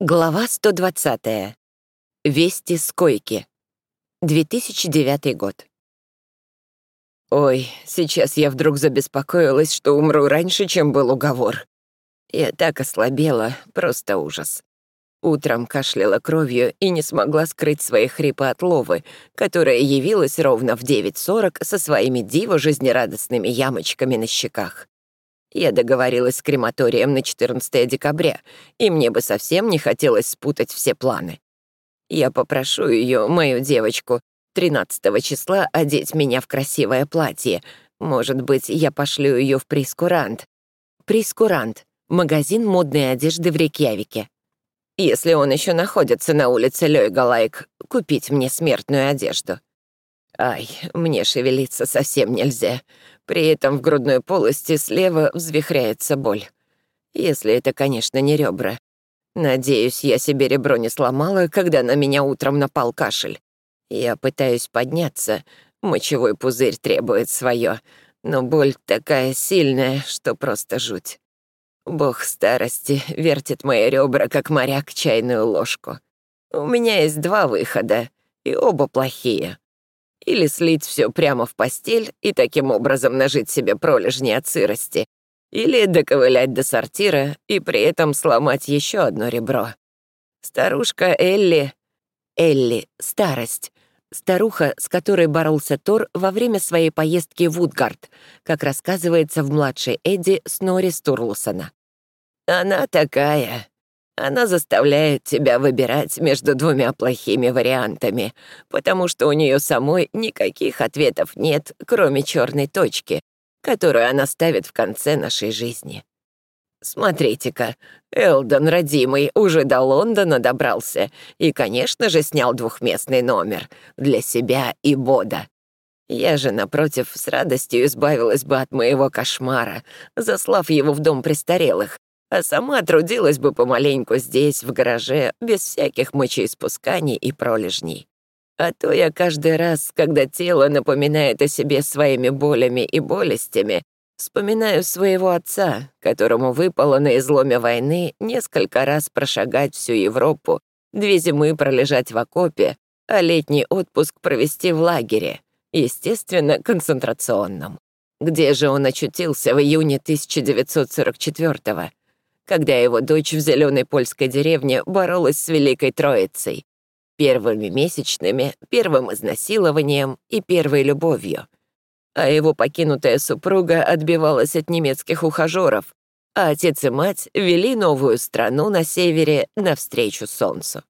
Глава 120. Вести с койки. 2009 год. Ой, сейчас я вдруг забеспокоилась, что умру раньше, чем был уговор. Я так ослабела, просто ужас. Утром кашляла кровью и не смогла скрыть свои хрипы от Ловы, которая явилась ровно в 9.40 со своими диво жизнерадостными ямочками на щеках. Я договорилась с крематорием на 14 декабря, и мне бы совсем не хотелось спутать все планы. Я попрошу ее, мою девочку, 13 числа одеть меня в красивое платье. Может быть, я пошлю ее в Прискурант. Прискурант — магазин модной одежды в Рейкьявике. Если он еще находится на улице Лёйгалайк, купить мне смертную одежду. Ай, мне шевелиться совсем нельзя. При этом в грудной полости слева взвихряется боль. Если это, конечно, не ребра. Надеюсь, я себе ребро не сломала, когда на меня утром напал кашель. Я пытаюсь подняться, мочевой пузырь требует свое, но боль такая сильная, что просто жуть. Бог старости вертит мои ребра, как моряк чайную ложку. У меня есть два выхода, и оба плохие. Или слить все прямо в постель и таким образом нажить себе пролежни от сырости. Или доковылять до сортира и при этом сломать еще одно ребро. Старушка Элли... Элли, старость. Старуха, с которой боролся Тор во время своей поездки в Утгард, как рассказывается в младшей Эдди Снори Стурлсона. «Она такая. Она заставляет тебя выбирать между двумя плохими вариантами, потому что у нее самой никаких ответов нет, кроме черной точки, которую она ставит в конце нашей жизни. Смотрите-ка, Элдон, родимый, уже до Лондона добрался и, конечно же, снял двухместный номер для себя и Бода. Я же, напротив, с радостью избавилась бы от моего кошмара, заслав его в дом престарелых, а сама трудилась бы помаленьку здесь, в гараже, без всяких мочеиспусканий и пролежней. А то я каждый раз, когда тело напоминает о себе своими болями и болестями, вспоминаю своего отца, которому выпало на изломе войны несколько раз прошагать всю Европу, две зимы пролежать в окопе, а летний отпуск провести в лагере, естественно, концентрационном. Где же он очутился в июне 1944 года? Когда его дочь в зеленой польской деревне боролась с Великой Троицей, первыми месячными, первым изнасилованием и первой любовью. А его покинутая супруга отбивалась от немецких ухажеров, а отец и мать вели новую страну на севере навстречу солнцу.